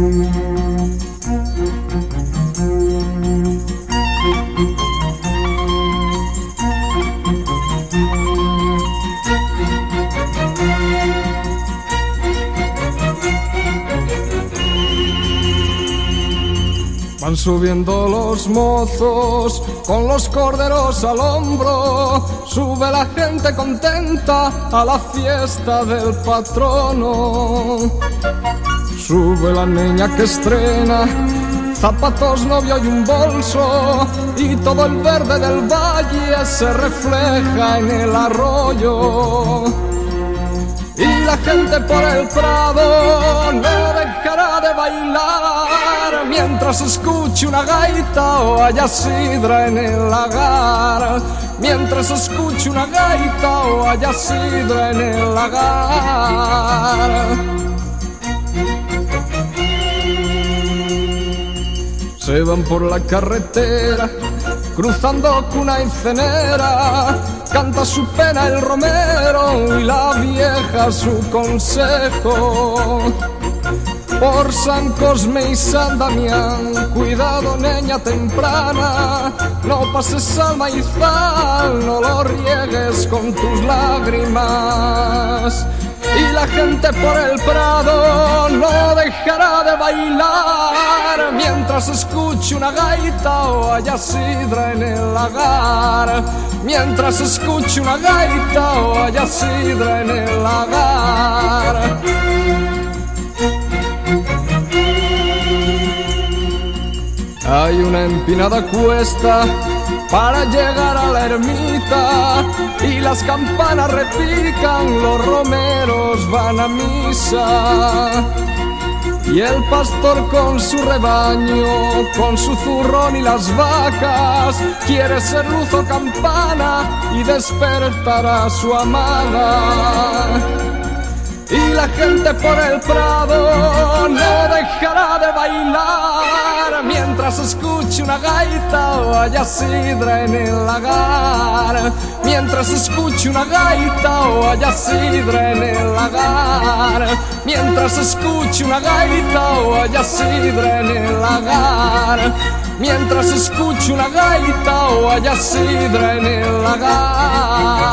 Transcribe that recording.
Van subiendo los mozos con los corderos al hombro, sube la gente contenta a la fiesta del patrono. Sube la niña que estrena zapatos, novio y un bolso, y todo el verde del valle se refleja en el arroyo. Y la gente por el prado no dejará de bailar mientras escuche una gaita o haya sidra en el lagar. Mientras escuche una gaita o haya sidra en el lagar. Se van por la carretera, cruzando cuna y cenera, canta su pena el romero y la vieja su consejo. Por San Cosme y San Damián, cuidado niña temprana, no pases al maizal, no lo riegues con tus lágrimas. Y la gente por el prado no dejará de bailar mientras escuche una gaita o haya sidra en el lagar. Mientras escuche una gaita o haya sidra en el lagar. Hay una empinada cuesta para llegar a la ermita y las campanas repican, los romeros van a misa. Y el pastor con su rebaño, con su zurrón y las vacas, quiere ser luz o campana y despertar a su amada. Y la gente por el prado no dejará de bailar mientras escuche una gaita o haya sidra en el lagar. Mientras escuche una gaita o haya sidra en el lagar. Mientras escuche una gaita o haya sidra en el lagar. Mientras escuche una gaita o haya sidra en el lagar.